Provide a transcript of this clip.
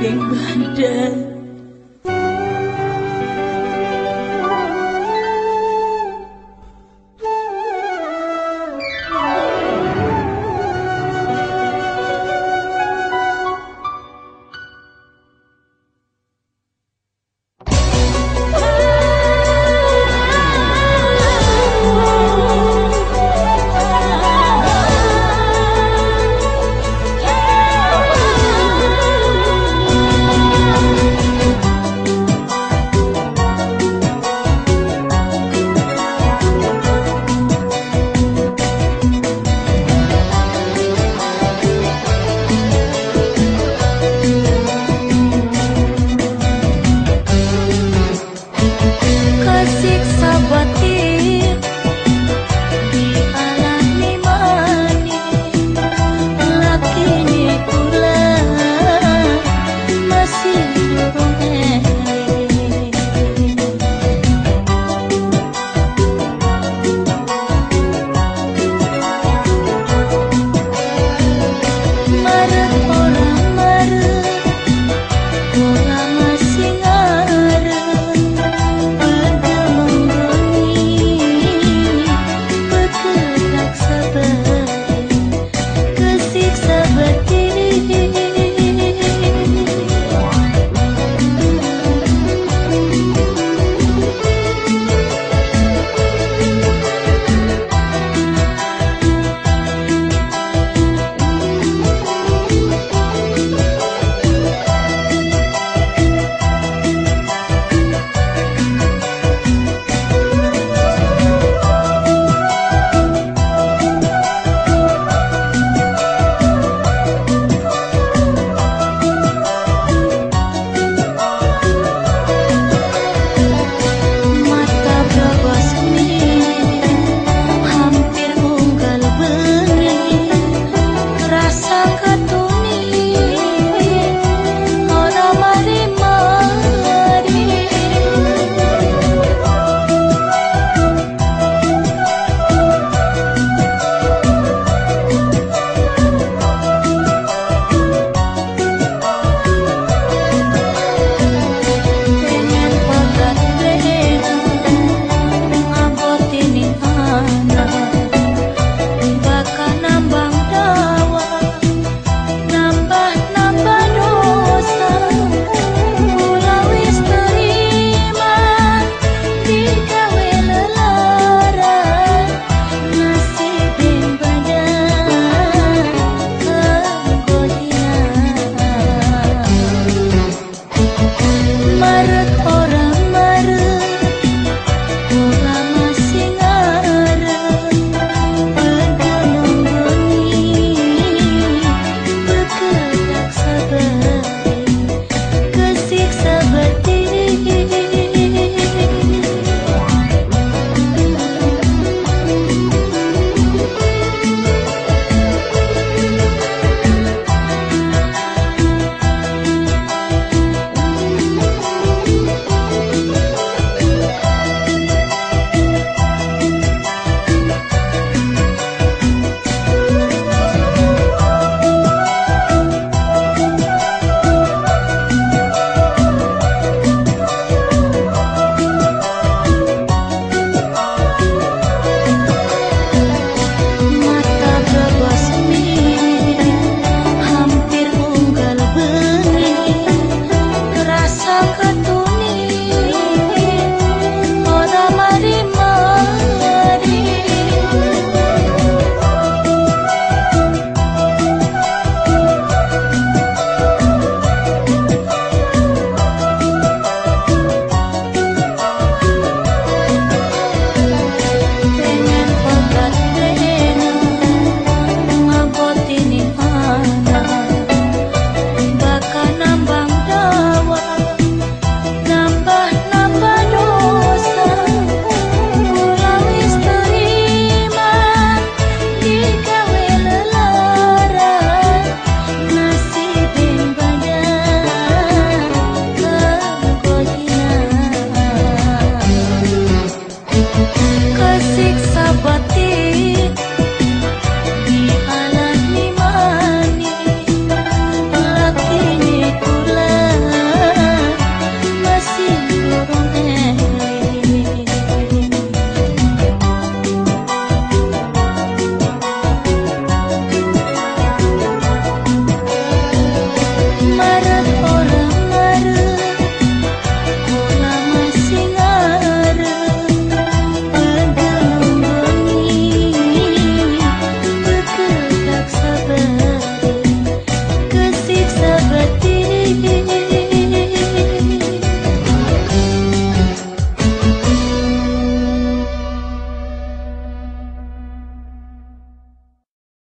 灵魂真。